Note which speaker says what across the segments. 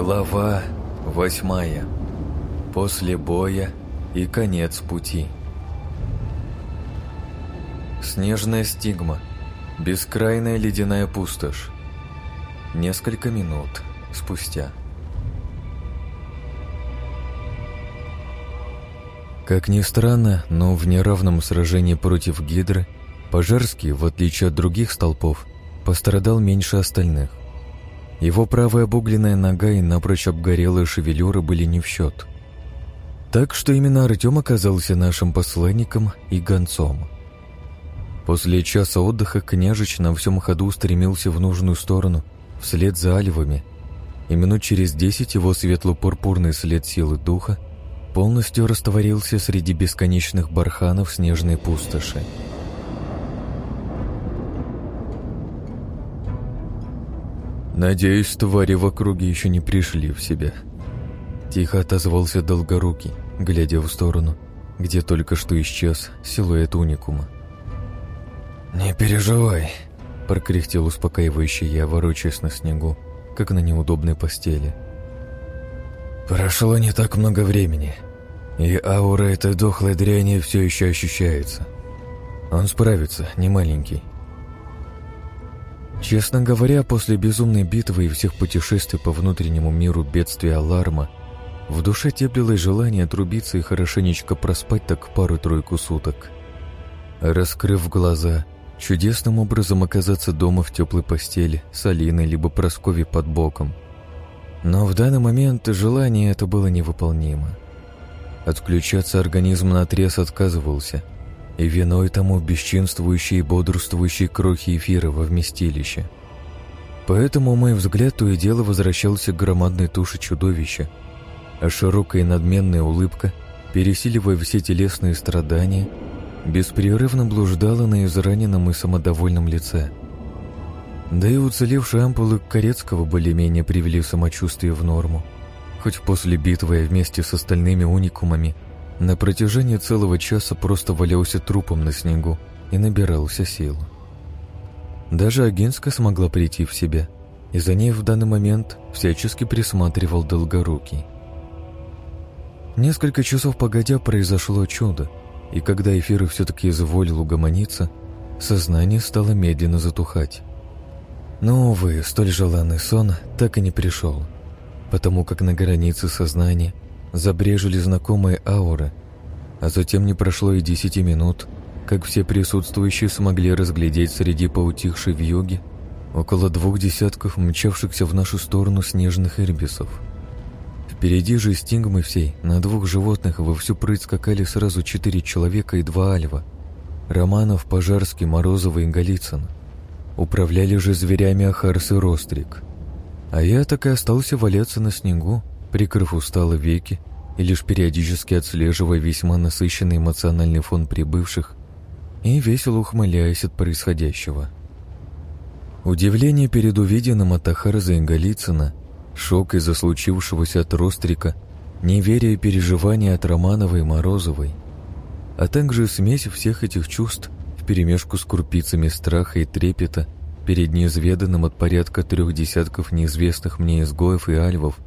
Speaker 1: Глава восьмая. После боя и конец пути. Снежная стигма. Бескрайная ледяная пустошь. Несколько минут спустя. Как ни странно, но в неравном сражении против Гидры Пожарский, в отличие от других столпов, пострадал меньше остальных. Его правая обугленная нога и напрочь обгорелая шевелюра были не в счет. Так что именно Артем оказался нашим посланником и гонцом. После часа отдыха княжич на всем ходу стремился в нужную сторону, вслед за альвами, и минут через десять его светло-пурпурный след силы духа полностью растворился среди бесконечных барханов снежной пустоши. «Надеюсь, твари в округе еще не пришли в себя». Тихо отозвался Долгорукий, глядя в сторону, где только что исчез силуэт уникума. «Не переживай», — прокряхтел успокаивающий я, ворочаясь на снегу, как на неудобной постели. «Прошло не так много времени, и аура этой дохлой дряни все еще ощущается. Он справится, не маленький. Честно говоря, после безумной битвы и всех путешествий по внутреннему миру бедствия аларма, в душе теплилось желание отрубиться и хорошенечко проспать так пару-тройку суток. Раскрыв глаза, чудесным образом оказаться дома в теплой постели с Алиной либо Прасковьей под боком. Но в данный момент желание это было невыполнимо. Отключаться организм наотрез отказывался – и виной тому бесчинствующие и бодрствующие крохи эфира во вместилище. Поэтому мой взгляд то и дело возвращался к громадной туше чудовища, а широкая и надменная улыбка, пересиливая все телесные страдания, беспрерывно блуждала на израненном и самодовольном лице. Да и уцелевшие ампулы Корецкого более-менее привели самочувствие в норму, хоть после битвы я вместе с остальными уникумами – на протяжении целого часа просто валялся трупом на снегу и набирался сил. Даже Агинска смогла прийти в себя, и за ней в данный момент всячески присматривал Долгорукий. Несколько часов погодя произошло чудо, и когда эфир все-таки изволил угомониться, сознание стало медленно затухать. Но, увы, столь желанный сон так и не пришел, потому как на границе сознания – забрежили знакомые ауры, а затем не прошло и десяти минут, как все присутствующие смогли разглядеть среди поутихшей вьюги около двух десятков мчавшихся в нашу сторону снежных ирбисов. Впереди же стингмы всей на двух животных во всю прыть скакали сразу четыре человека и два альва. Романов, Пожарский, Морозова и Голицын. Управляли же зверями Ахарс и Рострик. А я так и остался валяться на снегу, прикрыв устало веки и лишь периодически отслеживая весьма насыщенный эмоциональный фон прибывших и весело ухмыляясь от происходящего. Удивление перед увиденным от Ахарза и Голицына, шок из-за случившегося от Рострика, неверие и переживания от Романовой и Морозовой, а также смесь всех этих чувств вперемешку с крупицами страха и трепета перед неизведанным от порядка трех десятков неизвестных мне изгоев и альвов,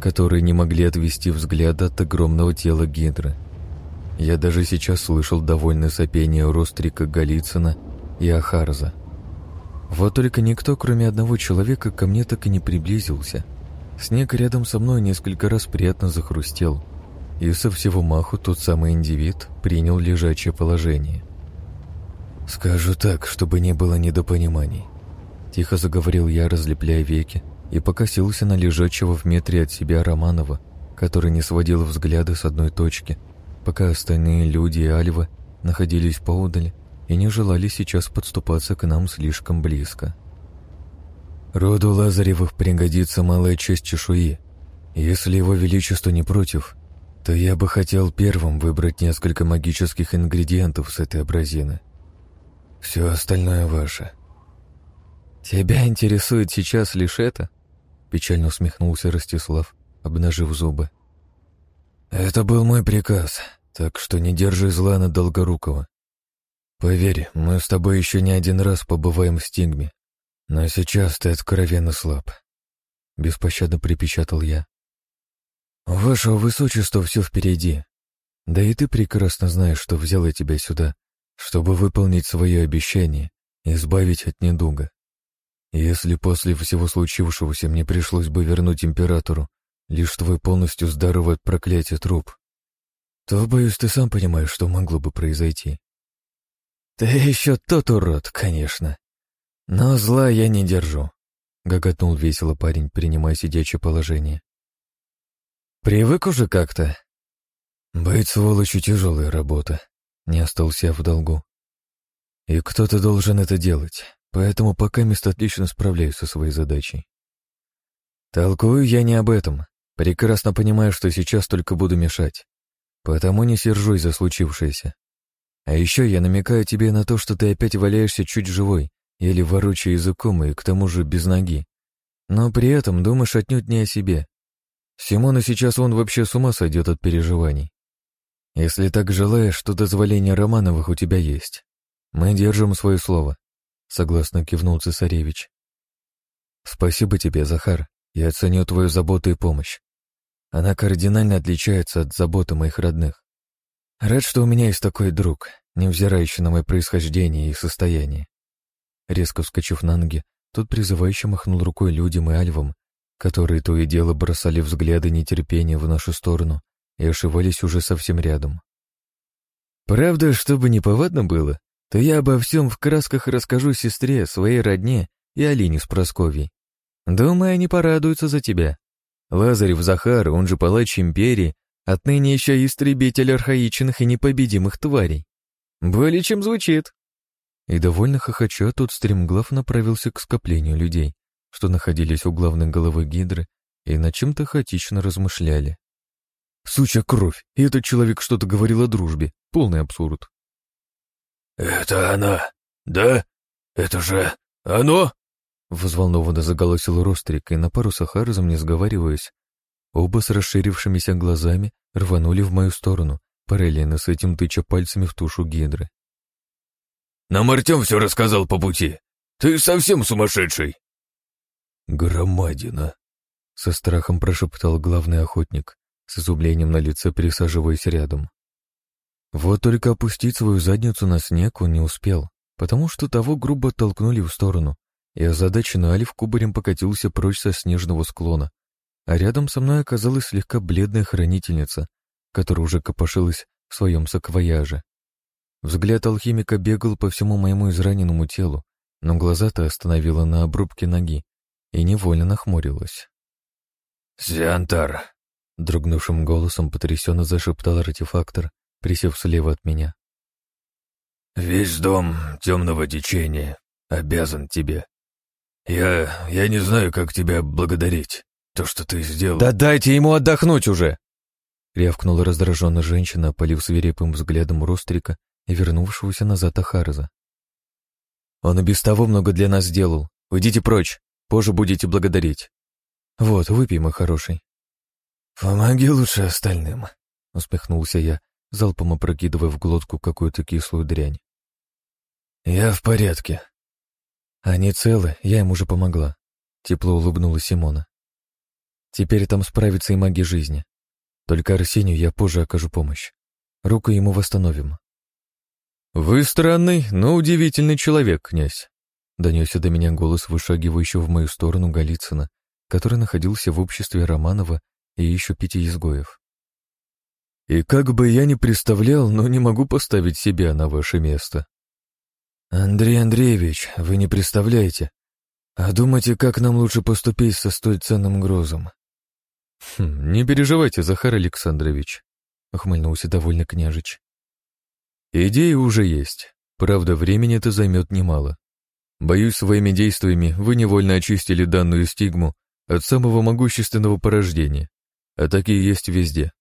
Speaker 1: которые не могли отвести взгляда от огромного тела Гидры. Я даже сейчас слышал довольное сопение Рострика Голицына и Ахарза. Вот только никто, кроме одного человека, ко мне так и не приблизился. Снег рядом со мной несколько раз приятно захрустел, и со всего маху тот самый индивид принял лежачее положение. «Скажу так, чтобы не было недопониманий», — тихо заговорил я, разлепляя веки и покосился на лежачего в метре от себя Романова, который не сводил взгляды с одной точки, пока остальные люди и Альва находились поодаль и не желали сейчас подступаться к нам слишком близко. Роду Лазаревых пригодится малая часть чешуи. Если его величество не против, то я бы хотел первым выбрать несколько магических ингредиентов с этой абразины. Все остальное ваше. Тебя интересует сейчас лишь это? Печально усмехнулся Ростислав, обнажив зубы. «Это был мой приказ, так что не держи зла на Долгорукова. Поверь, мы с тобой еще не один раз побываем в Стигме, но сейчас ты откровенно слаб. — беспощадно припечатал я. «У вашего высочества все впереди. Да и ты прекрасно знаешь, что взял я тебя сюда, чтобы выполнить свое обещание и избавить от недуга. Если после всего случившегося мне пришлось бы вернуть императору лишь твой полностью здоровый от проклятия труп, то, боюсь, ты сам понимаешь, что могло бы произойти. Ты еще тот урод, конечно. Но зла я не держу, — гоготнул весело парень, принимая сидячее положение. Привык уже как-то. Быть сволочью — тяжелая работа. Не остался в долгу. И кто-то должен это делать, поэтому пока мест отлично справляюсь со своей задачей. Толкую я не об этом. Прекрасно понимаю, что сейчас только буду мешать. Потому не сержусь за случившееся. А еще я намекаю тебе на то, что ты опять валяешься чуть живой, еле ворочая языком и к тому же без ноги. Но при этом думаешь отнюдь не о себе. Симона сейчас он вообще с ума сойдет от переживаний. Если так желаешь, то дозволение Романовых у тебя есть. Мы держим свое слово, — согласно кивнул цесаревич. Спасибо тебе, Захар. Я оценю твою заботу и помощь. Она кардинально отличается от заботы моих родных. Рад, что у меня есть такой друг, невзирающий на мое происхождение и состояние. Резко вскочив на ноги, тот призывающе махнул рукой людям и альвам, которые то и дело бросали взгляды нетерпения в нашу сторону и ошивались уже совсем рядом. Правда, чтобы не повадно было, то я обо всем в красках расскажу сестре, своей родне и Алине с Просковьей. Думаю, они порадуются за тебя. Лазарев Захар, он же палач империи, отныне еще истребитель архаичных и непобедимых тварей. Более чем звучит. И довольно хохоча тот стремглав направился к скоплению людей, что находились у главной головы Гидры и над чем-то хаотично размышляли. Сучья кровь, и этот человек что-то говорил о дружбе. Полный абсурд.
Speaker 2: «Это она, да? Это же оно?»
Speaker 1: Взволнованно заголосил Рострик, и на пару с Ахарзом, не сговариваясь, оба с расширившимися глазами рванули в мою сторону, параллельно с этим тыча пальцами в тушу гидры.
Speaker 2: «Нам Артем все рассказал по пути. Ты совсем сумасшедший!»
Speaker 1: «Громадина!» — со страхом прошептал главный охотник, с изумлением на лице присаживаясь рядом. Вот только опустить свою задницу на снег он не успел, потому что того грубо толкнули в сторону, и озадаченный Алиф кубарем покатился прочь со снежного склона, а рядом со мной оказалась слегка бледная хранительница, которая уже копошилась в своем саквояже. Взгляд алхимика бегал по всему моему израненному телу, но глаза-то остановила на обрубке ноги и невольно нахмурилась.
Speaker 2: «Зиантар!»
Speaker 1: — дрогнувшим голосом потрясенно зашептал артефактор, присев слева от меня.
Speaker 2: «Весь дом темного течения обязан тебе. «Я... я не знаю, как тебя благодарить. То, что ты сделал...»
Speaker 1: «Да дайте ему отдохнуть уже!» Рявкнула раздраженная женщина, полив свирепым взглядом Рострика и вернувшегося назад Ахарза. «Он и без того много для нас сделал. Уйдите прочь, позже будете благодарить. Вот, выпей, мой хороший».
Speaker 2: «Помоги лучше остальным», — усмехнулся
Speaker 1: я, залпом опрокидывая в глотку какую-то кислую дрянь.
Speaker 2: «Я в порядке»,
Speaker 1: «Они целы, я им уже помогла», — тепло улыбнулась Симона. «Теперь там справится и маги жизни. Только Арсению я позже окажу помощь. Руку ему восстановим». «Вы странный, но удивительный человек, князь», — донесся до меня голос вышагивающего в мою сторону Голицына, который находился в обществе Романова и еще пяти изгоев. «И как бы я ни представлял, но не могу поставить себя на ваше место». «Андрей Андреевич, вы не представляете. А думайте, как нам лучше поступить со столь ценным грузом?» хм, «Не переживайте, Захар Александрович», — ухмыльнулся довольно княжич. «Идеи уже есть. Правда, времени это займет немало. Боюсь, своими действиями вы невольно очистили данную стигму от самого могущественного порождения, а такие есть везде.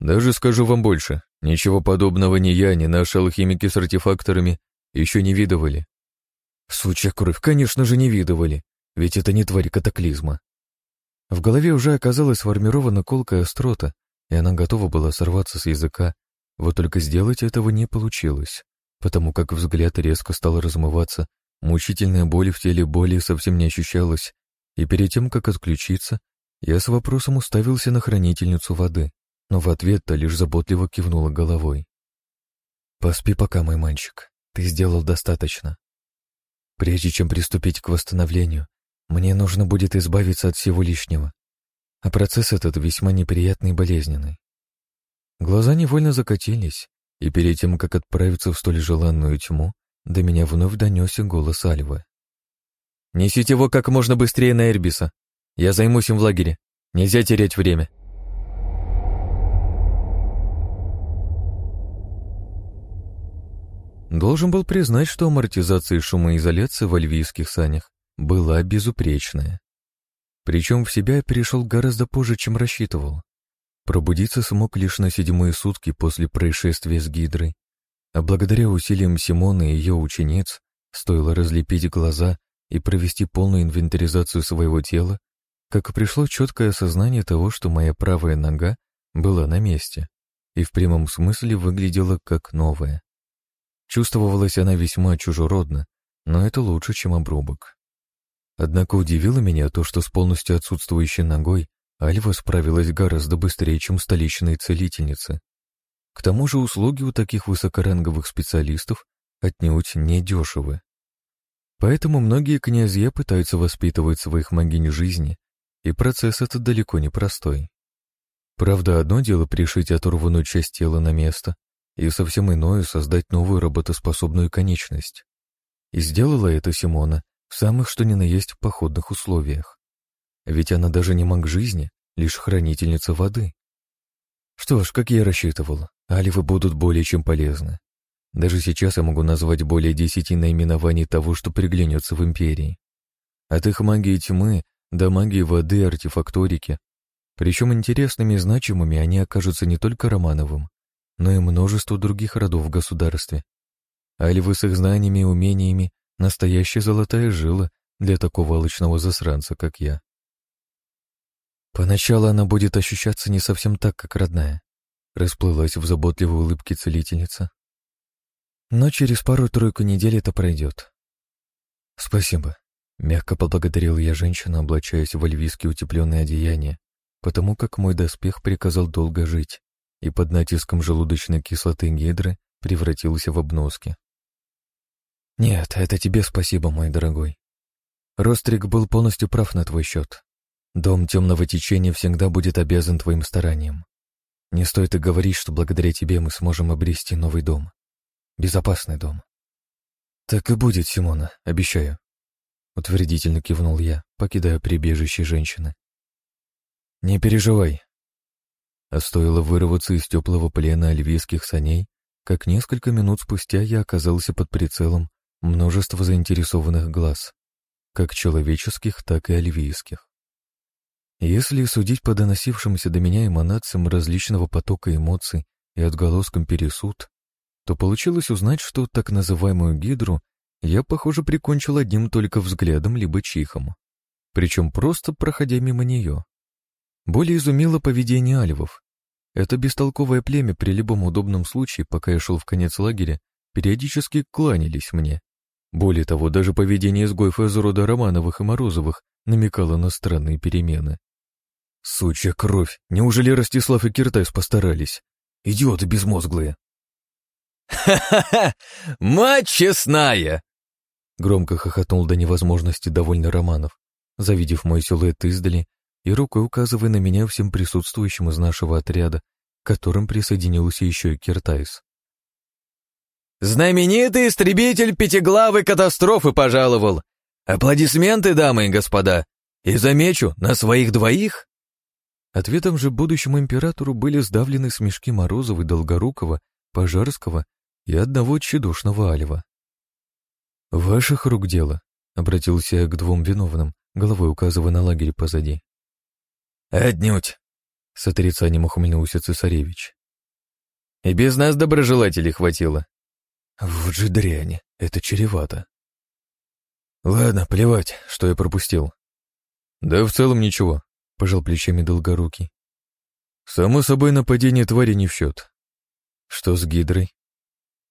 Speaker 1: Даже скажу вам больше, ничего подобного ни я, ни наши алхимики с артефакторами еще не видывали. Сучья кровь, конечно же, не видывали, ведь это не тварь катаклизма. В голове уже оказалась сформирована колкая острота, и она готова была сорваться с языка, вот только сделать этого не получилось, потому как взгляд резко стал размываться, мучительная боль в теле боли совсем не ощущалась, И перед тем, как отключиться, я с вопросом уставился на хранительницу воды, но в ответ-то лишь заботливо кивнула головой. «Поспи пока, мой мальчик, ты сделал достаточно. Прежде чем приступить к восстановлению, мне нужно будет избавиться от всего лишнего, а процесс этот весьма неприятный и болезненный. Глаза невольно закатились, и перед тем, как отправиться в столь желанную тьму, до меня вновь донесся голос Альвы. «Несите его как можно быстрее на Эрбиса. Я займусь им в лагере. Нельзя терять время». Должен был признать, что амортизация шумоизоляции в альвийских санях была безупречная. Причем в себя я перешел гораздо позже, чем рассчитывал. Пробудиться смог лишь на седьмые сутки после происшествия с Гидрой, а благодаря усилиям Симоны и ее учениц стоило разлепить глаза и провести полную инвентаризацию своего тела, как пришло четкое осознание того, что моя правая нога была на месте и в прямом смысле выглядела как новая. Чувствовалась она весьма чужеродно, но это лучше, чем обрубок. Однако удивило меня то, что с полностью отсутствующей ногой Альва справилась гораздо быстрее, чем столичные целительницы. К тому же услуги у таких высокоранговых специалистов отнюдь не дешевы. Поэтому многие князья пытаются воспитывать своих могинь жизни, и процесс этот далеко не простой. Правда, одно дело пришить оторванную часть тела на место, и совсем иное — создать новую работоспособную конечность. И сделала это Симона в самых что ни на есть походных условиях. Ведь она даже не маг жизни, лишь хранительница воды. Что ж, как я и рассчитывал, аливы будут более чем полезны. Даже сейчас я могу назвать более десяти наименований того, что приглянется в Империи. От их магии тьмы до магии воды артефакторики. Причем интересными и значимыми они окажутся не только Романовым, но и множеству других родов в государстве. Альвы с их знаниями и умениями — настоящая золотая жила для такого алчного засранца, как я. Поначалу она будет ощущаться не совсем так, как родная, расплылась в заботливой улыбке целительница. Но через пару-тройку недель это пройдет. Спасибо. Мягко поблагодарил я женщину, облачаясь в альвийские утепленные одеяния, потому как мой доспех приказал долго жить и под натиском желудочной кислоты гидры превратился в обноски. «Нет, это тебе спасибо, мой дорогой. Рострик был полностью прав на твой счет. Дом темного течения всегда будет обязан твоим стараниям. Не стоит и говорить, что благодаря тебе мы сможем обрести новый дом. Безопасный дом. Так и будет, Симона, обещаю. Утвердительно кивнул я, покидая прибежище женщины. Не переживай. А стоило вырваться из теплого плена альвийских саней, как несколько минут спустя я оказался под прицелом множества заинтересованных глаз, как человеческих, так и альвийских. Если судить по доносившимся до меня эманациям различного потока эмоций и отголоскам пересуд, то получилось узнать, что так называемую гидру я, похоже, прикончил одним только взглядом либо чихом, причем просто проходя мимо нее. Более изумило поведение альвов. Это бестолковое племя при любом удобном случае, пока я шел в конец лагеря, периодически кланялись мне. Более того, даже поведение изгоев из рода Романовых и Морозовых намекало на странные перемены. Сучья кровь! Неужели Ростислав и Киртайс постарались? Идиоты безмозглые!
Speaker 2: «Ха-ха-ха! Мать честная!»
Speaker 1: Громко хохотнул до невозможности довольный Романов, завидев мой силуэт издали и рукой указывая на меня всем присутствующим из нашего отряда, к которым присоединился еще и Киртайс.
Speaker 2: «Знаменитый истребитель пятиглавой катастрофы пожаловал! Аплодисменты, дамы и господа! И замечу, на своих двоих!»
Speaker 1: Ответом же будущему императору были сдавлены смешки Морозова и Долгорукова, Пожарского и одного тщедушного Алева. «Ваших рук дело», — обратился я к двум виновным, головой указывая на лагерь позади.
Speaker 2: «Отнюдь», — с отрицанием ухмыльнулся цесаревич. «И без нас доброжелателей хватило».
Speaker 1: «Вот же дрянь, это чревато». «Ладно, плевать, что я пропустил». «Да в целом ничего», — пожал плечами Долгорукий. «Само собой, нападение твари не в счет. Что с Гидрой?»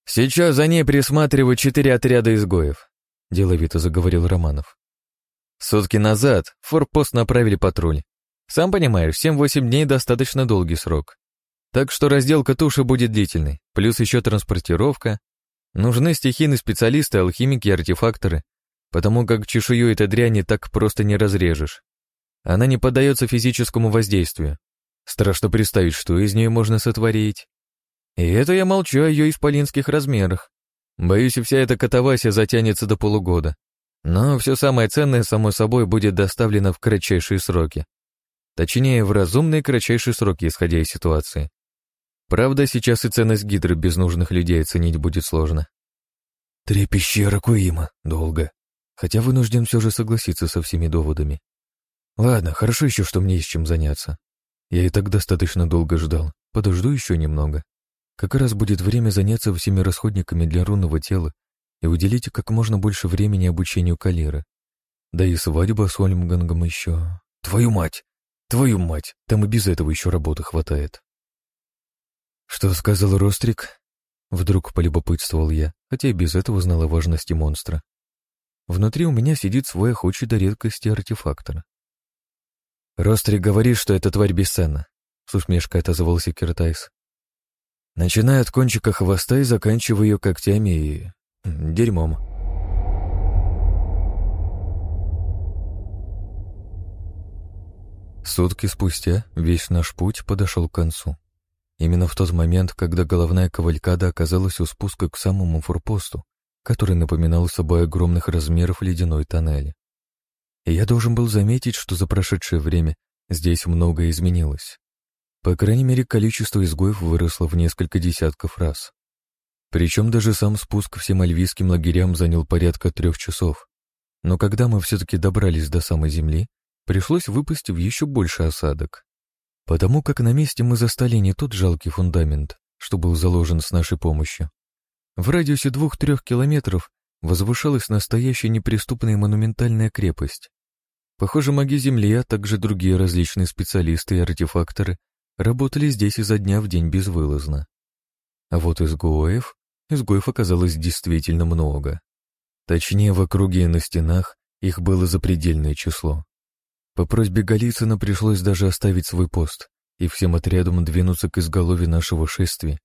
Speaker 2: «Сейчас за ней присматривают четыре отряда изгоев», —
Speaker 1: деловито заговорил Романов. Сутки назад форпост направили патруль. Сам понимаешь, 7-8 дней достаточно долгий срок. Так что разделка туши будет длительной, плюс еще транспортировка. Нужны стихийные специалисты, алхимики и артефакторы, потому как чешую этой дряни так просто не разрежешь. Она не поддается физическому воздействию. Страшно представить, что из нее можно сотворить. И это я молчу о ее исполинских размерах. Боюсь, вся эта катавасия затянется до полугода. Но все самое ценное, само собой, будет доставлено в кратчайшие сроки. Точнее, в разумные кратчайшие сроки, исходя из ситуации. Правда, сейчас и ценность гидры без нужных людей оценить будет сложно. Три пещеры Куима. Долго. Хотя вынужден все же согласиться со всеми доводами. Ладно, хорошо еще, что мне есть чем заняться. Я и так достаточно долго ждал. Подожду еще немного. Как раз будет время заняться всеми расходниками для рунного тела и уделите как можно больше времени обучению Калиры. Да и свадьба с Ольмгангом еще. Твою мать! Твою мать! Там и без этого еще работы хватает. Что сказал Рострик? Вдруг полюбопытствовал я, хотя и без этого знал о важности монстра. Внутри у меня сидит свой охочий до редкости артефактор. Рострик говорит, что эта тварь бесценна, с усмешкой отозвался Киртайс. Начиная от кончика хвоста и заканчивая ее когтями и Дерьмом. Сутки спустя весь наш путь подошел к концу. Именно в тот момент, когда головная кавалькада оказалась у спуска к самому форпосту, который напоминал собой огромных размеров ледяной тоннель. И я должен был заметить, что за прошедшее время здесь многое изменилось. По крайней мере, количество изгоев выросло в несколько десятков раз. Причем даже сам спуск всем альвийским лагерям занял порядка трех часов. Но когда мы все-таки добрались до самой земли, пришлось выпасть в еще больше осадок. Потому как на месте мы застали не тот жалкий фундамент, что был заложен с нашей помощью. В радиусе двух-трех километров возвышалась настоящая неприступная монументальная крепость. Похоже, маги Земли, а также другие различные специалисты и артефакторы работали здесь изо дня в день безвылазно. А вот изгоев изгоев оказалось действительно много. Точнее, в округе и на стенах их было запредельное число. По просьбе Голицына пришлось даже оставить свой пост и всем отрядом двинуться к изголовью нашего шествия.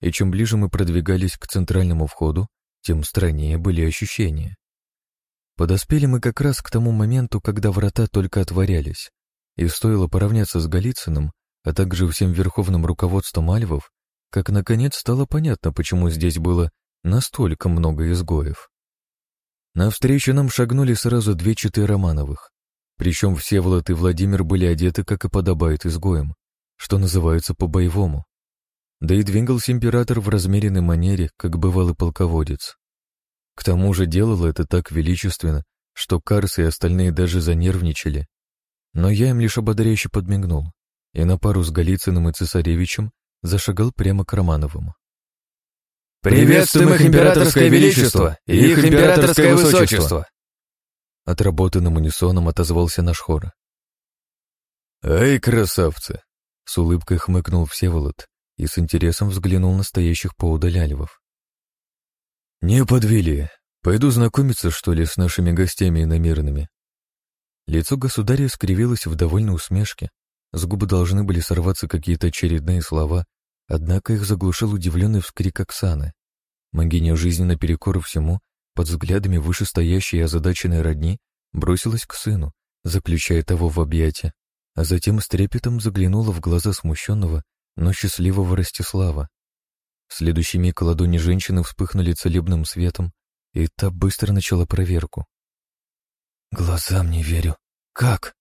Speaker 1: И чем ближе мы продвигались к центральному входу, тем страннее были ощущения. Подоспели мы как раз к тому моменту, когда врата только отворялись, и стоило поравняться с Голицыным, а также всем верховным руководством альвов, как наконец стало понятно, почему здесь было настолько много изгоев. Навстречу нам шагнули сразу две читы Романовых. Причем все Влад и Владимир были одеты, как и подобает изгоям, что называется по-боевому. Да и двигался император в размеренной манере, как бывалый полководец. К тому же делал это так величественно, что Карс и остальные даже занервничали. Но я им лишь ободряюще подмигнул, и на пару с Голицыным и Цесаревичем зашагал прямо к Романовым.
Speaker 2: «Приветствуем их императорское величество и их императорское высочество!»
Speaker 1: Отработанным унисоном отозвался наш хор.
Speaker 2: «Эй, красавцы!»
Speaker 1: — с улыбкой хмыкнул Всеволод и с интересом взглянул на стоящих поудаль. «Не подвели. Пойду знакомиться, что ли, с нашими гостями иномирными». Лицо государя скривилось в довольной усмешке, с губы должны были сорваться какие-то очередные слова, однако их заглушил удивленный вскрик Оксаны. Могиня жизни наперекор всему, под взглядами вышестоящей озадаченной родни, бросилась к сыну, заключая того в объятия, а затем с трепетом заглянула в глаза смущенного, но счастливого Ростислава. В следующий миг ладони женщины вспыхнули целебным светом, и та быстро начала проверку. «Глазам не верю. Как?»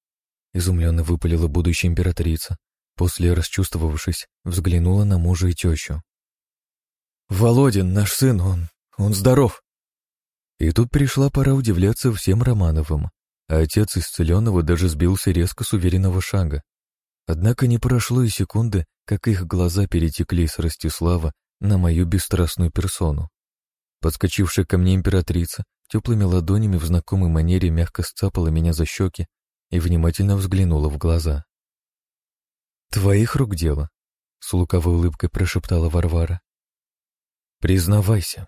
Speaker 1: Изумленно выпалила будущая императрица. После, расчувствовавшись, взглянула на мужа и тещу. «Володин, наш сын, он... он здоров!» И тут пришла пора удивляться всем Романовым, отец исцеленного даже сбился резко с уверенного шага. Однако не прошло и секунды, как их глаза перетекли с Ростислава на мою бесстрастную персону. Подскочившая ко мне императрица теплыми ладонями в знакомой манере мягко сцапала меня за щеки и внимательно взглянула в глаза. «Твоих рук дело», — с луковой улыбкой прошептала Варвара. «Признавайся».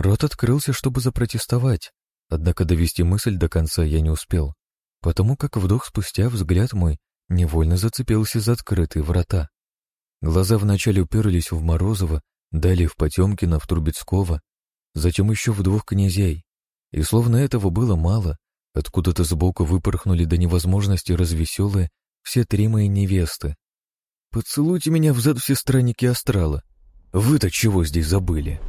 Speaker 1: Рот открылся, чтобы запротестовать, Однако довести мысль до конца я не успел, потому как вдох спустя взгляд мой невольно зацепился за открытые врата. Глаза вначале уперлись в Морозова, далее в Потемкина, в Трубецкого, затем еще в двух князей. И словно этого было мало, откуда-то сбоку выпорхнули до невозможности развеселые все три мои невесты. «Поцелуйте меня взад все странники астрала. Вы-то чего здесь забыли?»